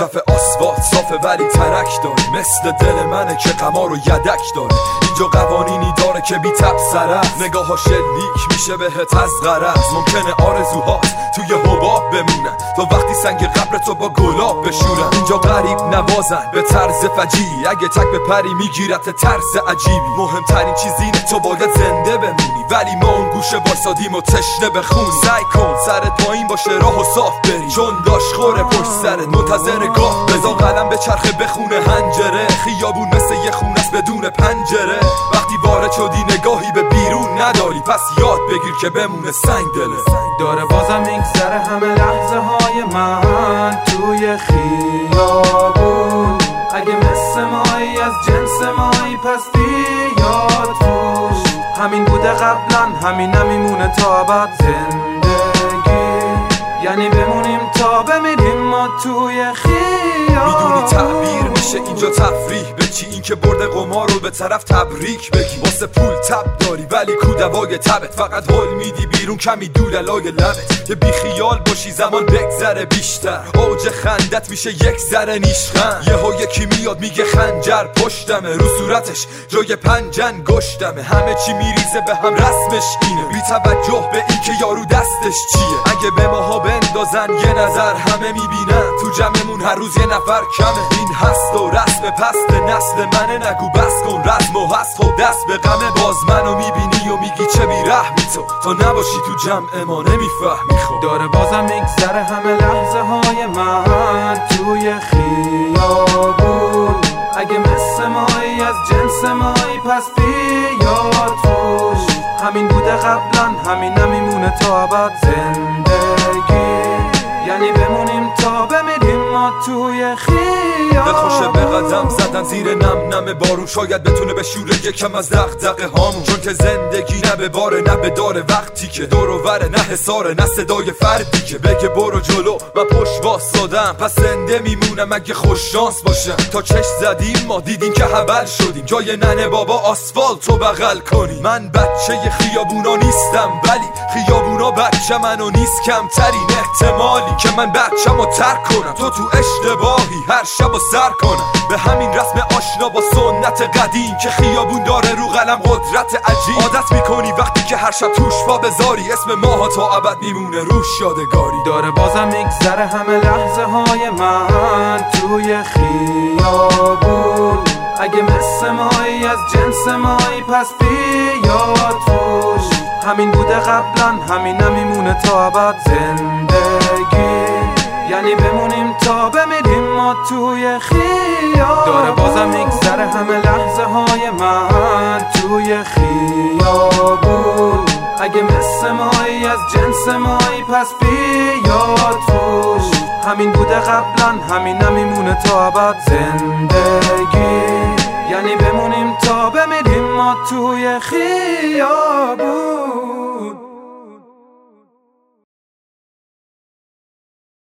کف آسفالت صافه ولی ترک داره مثل دل منه که قمار و یدک داره اینجا قوانینی داره که بی تب سر نگاه شلیک میشه بهت از غرض. ممکنه آرزوها توی حباب بمونن. تا وقتی سنگ قبر تو با گلاب بشورن. اینجا غریب نوازن. به طرز فجی اگه تک به پری میگیرت ترس عجیبی. مهمترین چیز اینه تو باید زنده بمونی. ولی ما اون گوشه واسادیم و تشنه بخونی سعی کن سرت پایین باشه راه و صاف بری چون داشت خوره پشت سرت. منتظر گاه. بزا قلم به چرخه بخونه. هنجره. خیابون مثل یه خونه بدون پنجره. وقتی وارد شدی نگاهی به بیرون نداری. پس یاد بگیر که بمونه سنگ دله داره بازم میگذره همه لحظه های من توی خیابون. اگه مثل مایی از جنس مایی پس بیاد توش همین بوده قبلا همین نمیمونه تا ابد زندگی. یعنی بمونیم تا بمیریم ما توی خیابون. می‌دونی تعبیر میشه اینجا تفریح چی؟ این که برده قمار رو به طرف تبریک بگی. واسه پول تب داری ولی کودوای تبت. فقط حل میدی بیرون کمی دوللای لبت. که بی خیال باشی زمان بگذره بیشتر. اوج خندت میشه یک ذره نیشخند. یهو یکی میاد میگه خنجر پشتمه. رو صورتش جای پنجن گشتمه. همه چی میریزه به هم رسمش اینه. بی توجه به این که یارو دستش چیه. اگه به ماها بندازن یه نظر همه می‌بینن. تو جمعمون هر روز یه نفر کمه. این هست و رسم پست نسل منه نگو بس کن رسم و هست. خب دست به غمه باز. منو می‌بینی و میگی چه بیرحمی تو. تا نباشی تو جمع ما نمی‌فهمی خب. داره بازم میگذره همه لحظه های من. توی خیابون. اگه مثل مایی از جنس مایی پس بیاد توش. همین بوده قبلا همین نمیمونه تا ابد زندگی. یعنی بمونیم تا بمیریم ما توی دل خوشه خیابون به قدم زدن زیر نم نم بارون شاید بتونه به شوره یکم از دغدغه هامون. چون که زندگی نه به باره نه به داره وقتی که. دور و وره نه حساره نه صدای فردی که. بگه برو جلو و پشت واسادم پس زنده میمونم اگه خوش شانس باشم. تا چش زدیم ما دیدیم که حول شدیم. جای ننه بابا آسفالت رو بغل کنیم من بچه خیابونا نیستم ولی خیابونا بچه منو نیست کمترین احتمالی. که من بچم رو ترک کنم. تو تو اشتباهی هر شب و سر کنم؟ به همین رسم آشنا با سنت قدیم که خیابون داره رو قلم قدرت عجیب. عادت می‌کنی وقتی که هر شب توش پا بذاری اسم ماها تا ابد میمونه روش یادگاری. داره بازم میگذره همه لحظه های من. توی خیابون. اگه مثل مایی از جنس مایی پس بیاد توش همین بوده قبلا همین نمیمونه تا ابد زندگی. یعنی تا بمیریم ما توی خیابون داره بازم میگذره همه لحظه های من توی خیابون. اگه مثل مایی از جنس مایی پس بیاد توش. همین بوده قبلا همین نمیمونه تا ابد زندگی. یعنی بمونیم تا بمیریم ما توی خیابون.